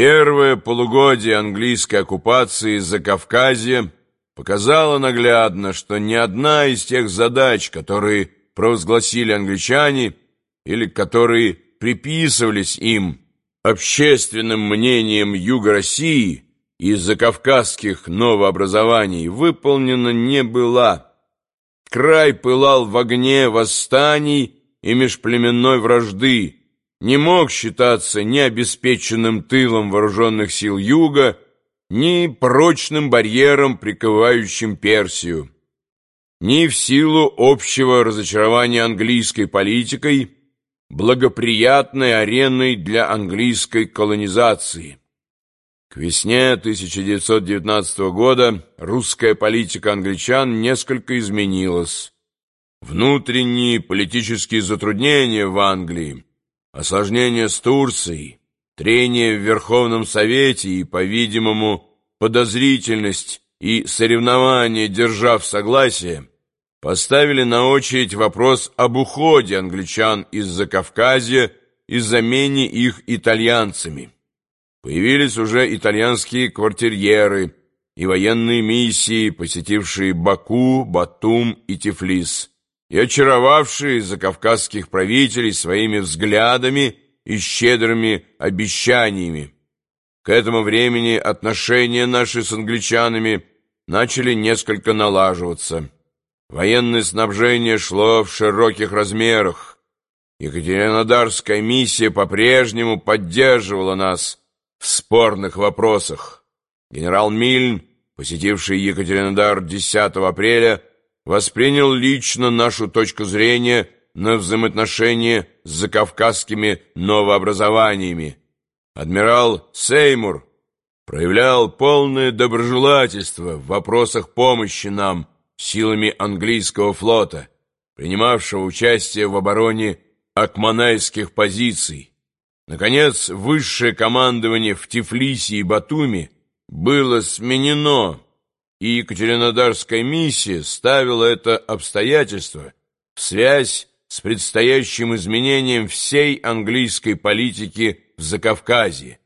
Первое полугодие английской оккупации Закавказья показало наглядно, что ни одна из тех задач, которые провозгласили англичане или которые приписывались им общественным мнением Юга России из закавказских новообразований, выполнена не была. Край пылал в огне восстаний и межплеменной вражды, не мог считаться ни обеспеченным тылом вооруженных сил Юга, ни прочным барьером, приковывающим Персию, ни в силу общего разочарования английской политикой, благоприятной ареной для английской колонизации. К весне 1919 года русская политика англичан несколько изменилась. Внутренние политические затруднения в Англии осложнения с Турцией, трение в Верховном Совете и, по-видимому, подозрительность и соревнования держав согласие, поставили на очередь вопрос об уходе англичан из Закавказья и замене их итальянцами. Появились уже итальянские квартирьеры и военные миссии, посетившие Баку, Батум и Тифлис и очаровавшие закавказских правителей своими взглядами и щедрыми обещаниями. К этому времени отношения наши с англичанами начали несколько налаживаться. Военное снабжение шло в широких размерах. Екатеринодарская миссия по-прежнему поддерживала нас в спорных вопросах. Генерал Мильн, посетивший Екатеринодар 10 апреля, воспринял лично нашу точку зрения на взаимоотношения с закавказскими новообразованиями. Адмирал Сеймур проявлял полное доброжелательство в вопросах помощи нам силами английского флота, принимавшего участие в обороне акманайских позиций. Наконец, высшее командование в Тифлисе и Батуми было сменено и Екатеринодарская миссия ставила это обстоятельство в связь с предстоящим изменением всей английской политики в Закавказье.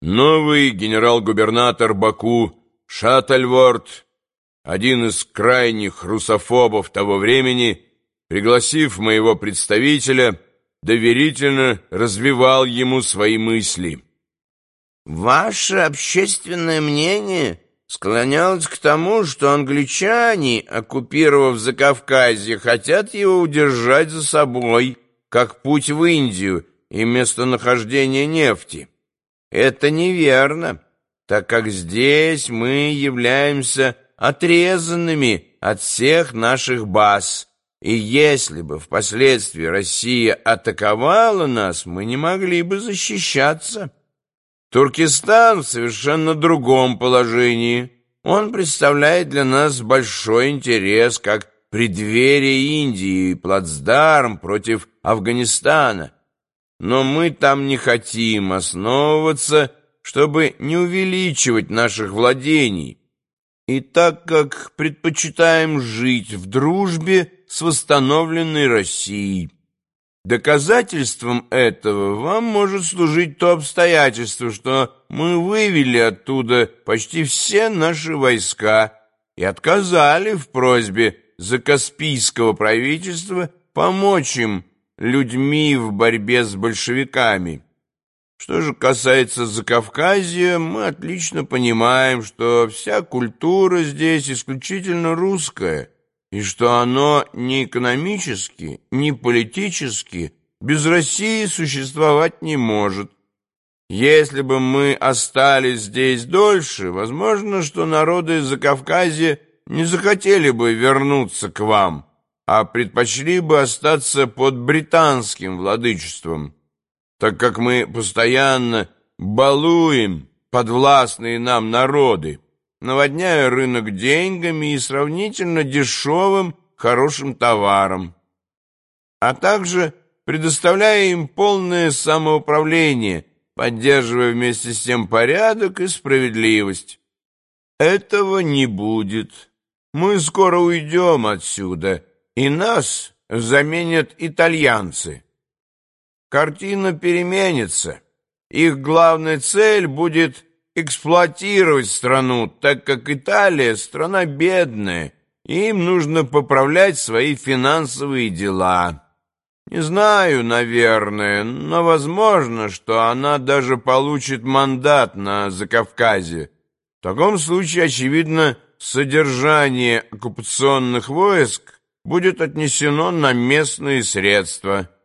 Новый генерал-губернатор Баку Шаттельворд, один из крайних русофобов того времени, пригласив моего представителя, доверительно развивал ему свои мысли. «Ваше общественное мнение...» склонялась к тому, что англичане, оккупировав Закавказье, хотят его удержать за собой, как путь в Индию и местонахождение нефти. Это неверно, так как здесь мы являемся отрезанными от всех наших баз, и если бы впоследствии Россия атаковала нас, мы не могли бы защищаться». Туркестан в совершенно другом положении. Он представляет для нас большой интерес, как преддверие Индии и плацдарм против Афганистана. Но мы там не хотим основываться, чтобы не увеличивать наших владений. И так как предпочитаем жить в дружбе с восстановленной Россией. Доказательством этого вам может служить то обстоятельство, что мы вывели оттуда почти все наши войска и отказали в просьбе закаспийского правительства помочь им людьми в борьбе с большевиками. Что же касается Закавказья, мы отлично понимаем, что вся культура здесь исключительно русская – и что оно ни экономически, ни политически без России существовать не может. Если бы мы остались здесь дольше, возможно, что народы Закавказья не захотели бы вернуться к вам, а предпочли бы остаться под британским владычеством, так как мы постоянно балуем подвластные нам народы наводняя рынок деньгами и сравнительно дешевым хорошим товаром, а также предоставляя им полное самоуправление, поддерживая вместе с тем порядок и справедливость. Этого не будет. Мы скоро уйдем отсюда, и нас заменят итальянцы. Картина переменится. Их главная цель будет эксплуатировать страну, так как Италия — страна бедная, и им нужно поправлять свои финансовые дела. Не знаю, наверное, но возможно, что она даже получит мандат на Закавказье. В таком случае, очевидно, содержание оккупационных войск будет отнесено на местные средства –